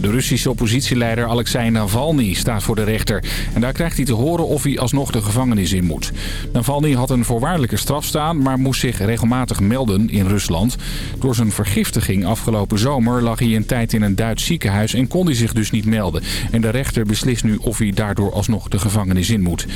De Russische oppositieleider Alexei Navalny staat voor de rechter. En daar krijgt hij te horen of hij alsnog de gevangenis in moet. Navalny had een voorwaardelijke straf staan, maar moest zich regelmatig melden in Rusland. Door zijn vergiftiging afgelopen zomer lag hij een tijd in een Duits ziekenhuis en kon hij zich dus niet melden. En de rechter beslist nu of hij daardoor alsnog de gevangenis in moet.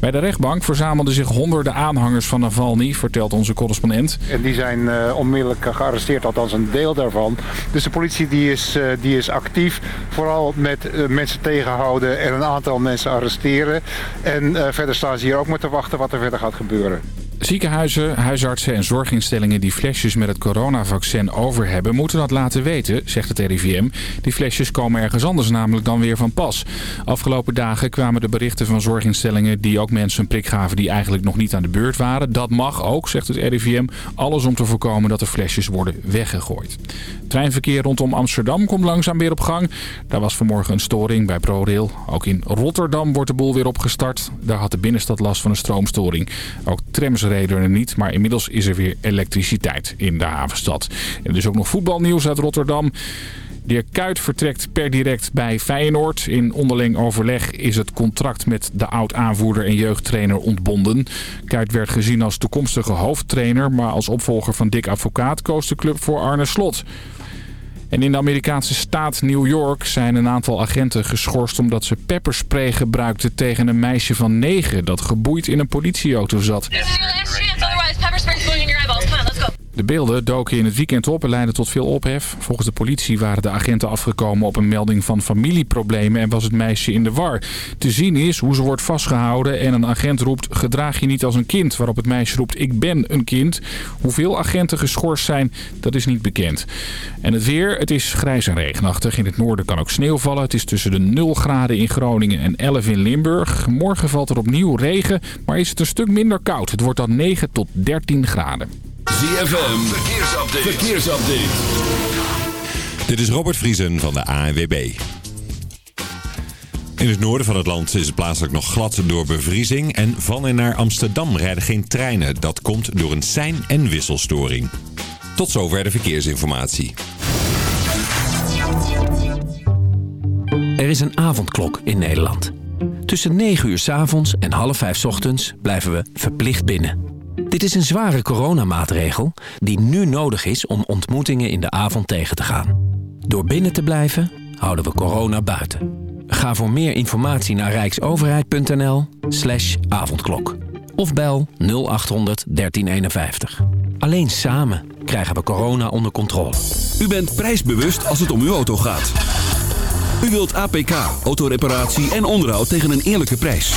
Bij de rechtbank verzamelden zich honderden aanhangers van Navalny, vertelt onze correspondent. En die zijn uh, onmiddellijk gearresteerd, althans een deel daarvan. Dus de politie die is, uh, die is actief, vooral met uh, mensen tegenhouden en een aantal mensen arresteren. En verder staan ze hier ook maar te wachten wat er verder gaat gebeuren. Ziekenhuizen, huisartsen en zorginstellingen die flesjes met het coronavaccin over hebben... moeten dat laten weten, zegt het RIVM. Die flesjes komen ergens anders namelijk dan weer van pas. Afgelopen dagen kwamen de berichten van zorginstellingen... die ook mensen een prik gaven die eigenlijk nog niet aan de beurt waren. Dat mag ook, zegt het RIVM. Alles om te voorkomen dat de flesjes worden weggegooid. Treinverkeer rondom Amsterdam komt langzaam weer op gang. Daar was vanmorgen een storing bij ProRail. Ook in Rotterdam wordt de boel weer opgestart. Daar had de binnenstad last van een stroomstoring. Ook trams maar inmiddels is er weer elektriciteit in de havenstad. En er is ook nog voetbalnieuws uit Rotterdam. De Kuit vertrekt per direct bij Feyenoord. In onderling overleg is het contract met de oud-aanvoerder en jeugdtrainer ontbonden. Kuit werd gezien als toekomstige hoofdtrainer, maar als opvolger van Dick Advocaat koos de club voor Arne Slot. En in de Amerikaanse staat New York zijn een aantal agenten geschorst omdat ze pepperspray gebruikten tegen een meisje van negen dat geboeid in een politieauto zat. De beelden doken in het weekend op en leidden tot veel ophef. Volgens de politie waren de agenten afgekomen op een melding van familieproblemen en was het meisje in de war. Te zien is hoe ze wordt vastgehouden en een agent roept gedraag je niet als een kind. Waarop het meisje roept ik ben een kind. Hoeveel agenten geschorst zijn, dat is niet bekend. En het weer, het is grijs en regenachtig. In het noorden kan ook sneeuw vallen. Het is tussen de 0 graden in Groningen en 11 in Limburg. Morgen valt er opnieuw regen, maar is het een stuk minder koud. Het wordt dan 9 tot 13 graden. ZFM, verkeersupdate. verkeersupdate. Dit is Robert Vriesen van de ANWB. In het noorden van het land is het plaatselijk nog glad door bevriezing. En van en naar Amsterdam rijden geen treinen. Dat komt door een sein- en wisselstoring. Tot zover de verkeersinformatie. Er is een avondklok in Nederland. Tussen 9 uur s avonds en half 5 ochtends blijven we verplicht binnen. Dit is een zware coronamaatregel die nu nodig is om ontmoetingen in de avond tegen te gaan. Door binnen te blijven houden we corona buiten. Ga voor meer informatie naar rijksoverheid.nl slash avondklok. Of bel 0800 1351. Alleen samen krijgen we corona onder controle. U bent prijsbewust als het om uw auto gaat. U wilt APK, autoreparatie en onderhoud tegen een eerlijke prijs.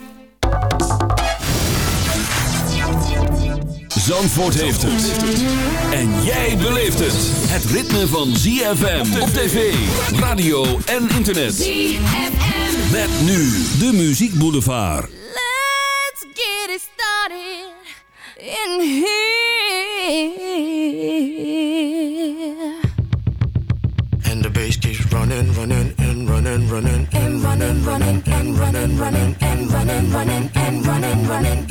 Zandvoort heeft het. En jij beleeft het. Het ritme van ZFM op tv, radio en internet. ZFM. Met nu de Muziek Boulevard. Let's get it started in here. And the bass keeps running, running, and running, running, and running, running, and running, running, and running, running, and running, running, and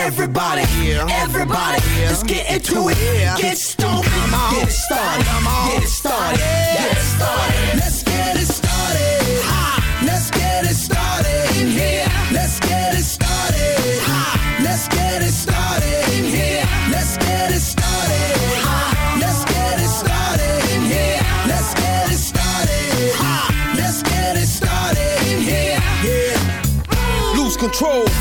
Everybody, everybody, let's get into it. Get stoned. Get it started. Get it started, get it started. Let's get it started. Let's get it started in here. Let's get it started. Let's get it started in here. Let's get it started. Let's get it started in here. Let's get it started. Let's get it started in here. Lose control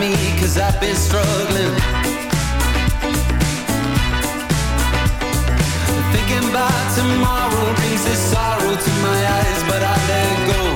Me, cause I've been struggling. Thinking about tomorrow brings this sorrow to my eyes, but I let go.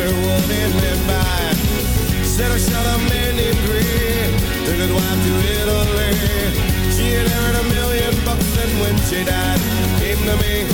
over what it went by. Said I shot a man in green, took his wife to Italy. She had earned a million bucks and when she died, came to me.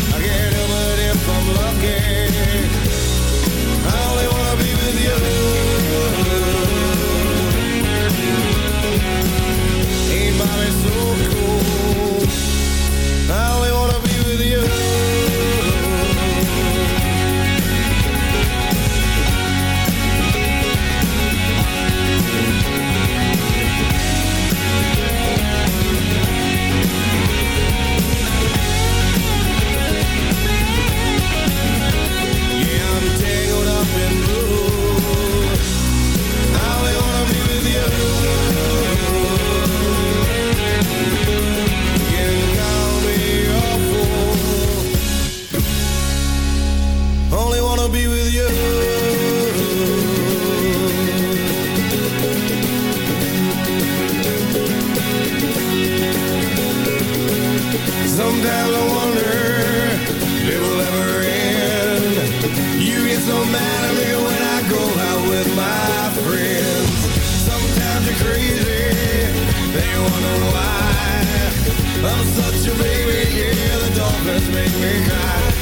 A baby, yeah, the dolphins make me cry.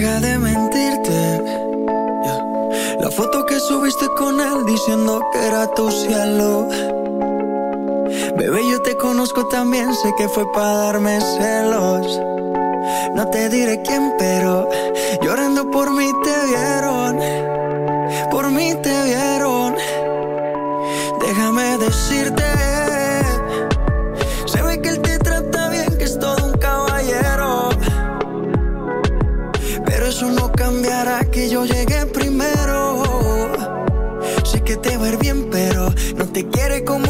de mentirte. La foto que subiste con él diciendo que era tu cielo. Bebé, yo te conozco también, sé que fue para darme celos. No te diré quién, pero llorando por mí te quiere como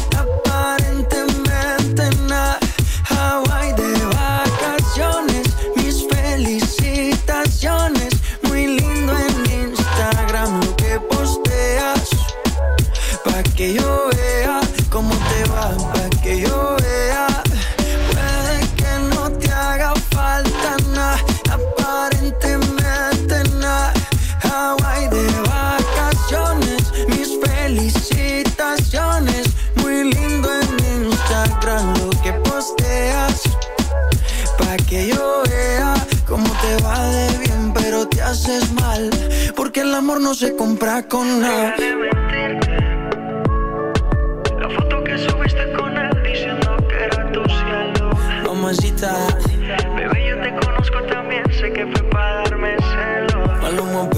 no se compra con nada. La foto que subiste con él diciendo que era tu cielo. Mamacita, bebé, yo te conozco también, sé que fue para darme celos. Maluma,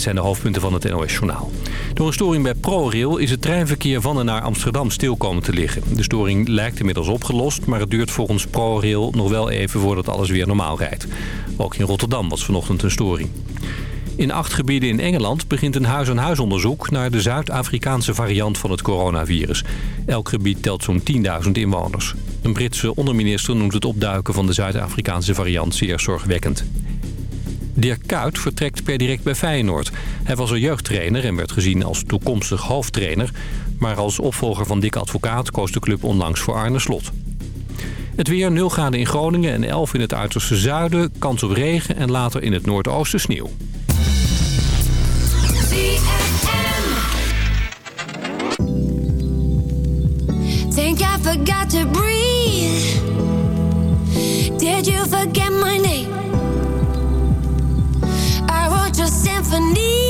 Zijn de hoofdpunten van het NOS-journaal. Door een storing bij ProRail is het treinverkeer van en naar Amsterdam stil komen te liggen. De storing lijkt inmiddels opgelost, maar het duurt volgens ProRail nog wel even voordat alles weer normaal rijdt. Ook in Rotterdam was vanochtend een storing. In acht gebieden in Engeland begint een huis-aan-huis -huis onderzoek naar de Zuid-Afrikaanse variant van het coronavirus. Elk gebied telt zo'n 10.000 inwoners. Een Britse onderminister noemt het opduiken van de Zuid-Afrikaanse variant zeer zorgwekkend. Dirk Kuyt vertrekt per direct bij Feyenoord. Hij was een jeugdtrainer en werd gezien als toekomstig hoofdtrainer. Maar als opvolger van Dick Advocaat koos de club onlangs voor Arne Slot. Het weer 0 graden in Groningen en 11 in het uiterste zuiden. Kans op regen en later in het noordoosten sneeuw. symphony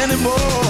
anymore.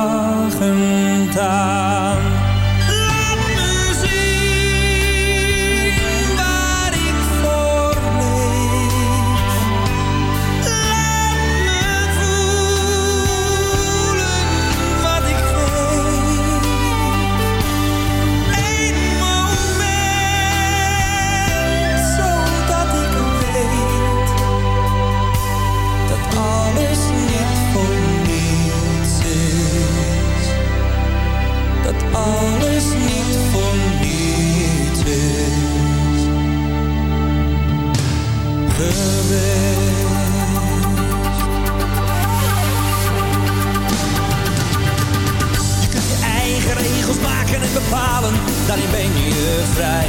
en bepalen, daarin ben je vrij.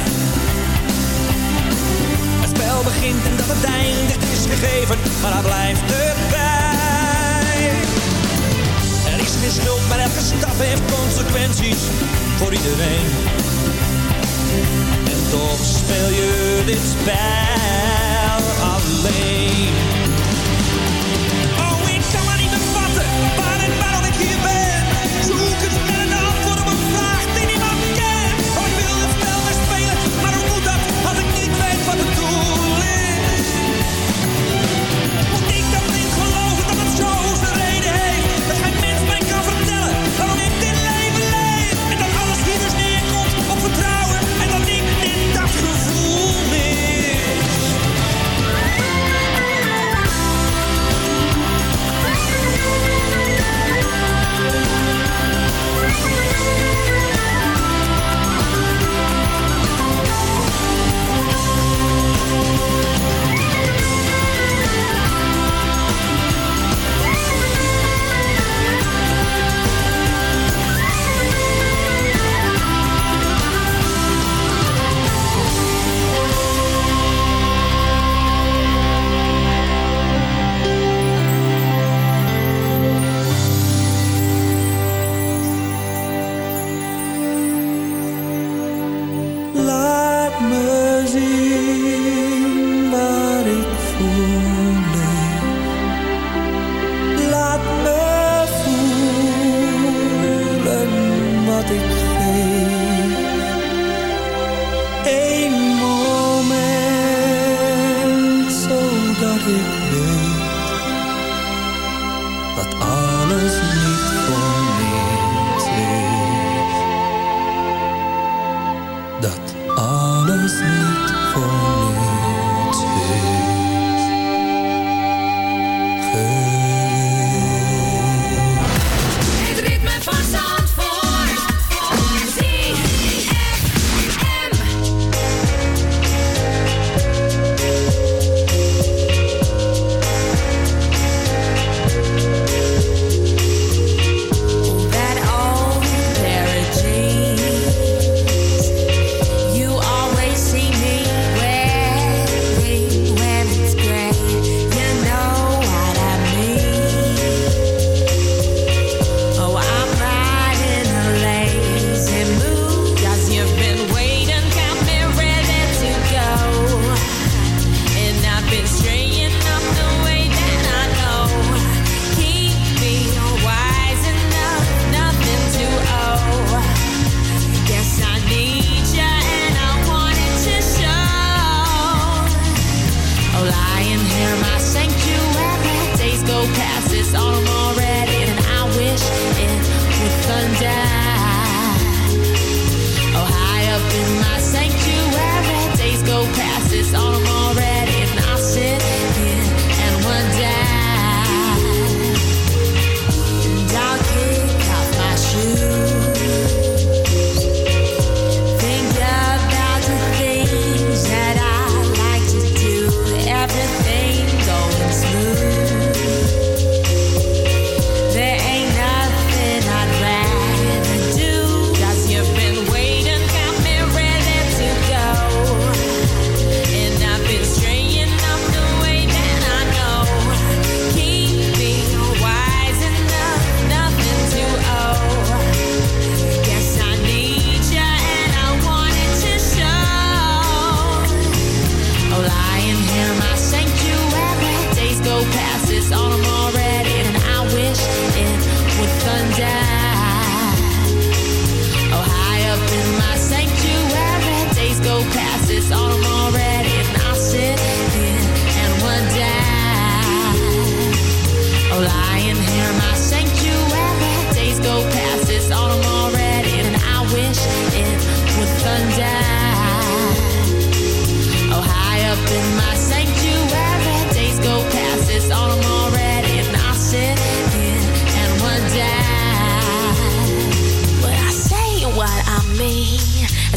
Het spel begint en dat het eindigt is gegeven, maar daar blijft erbij. Er is geen schuld, maar elke stap heeft consequenties voor iedereen. En toch speel je dit spel alleen. Oh, ik kan maar niet bevatten waar het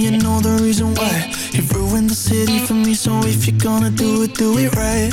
you know the reason why. You ruined the city for me, so if you're gonna do it, do it right.